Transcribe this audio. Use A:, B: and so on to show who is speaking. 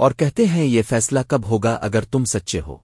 A: اور کہتے ہیں یہ فیصلہ کب ہوگا اگر تم سچے ہو۔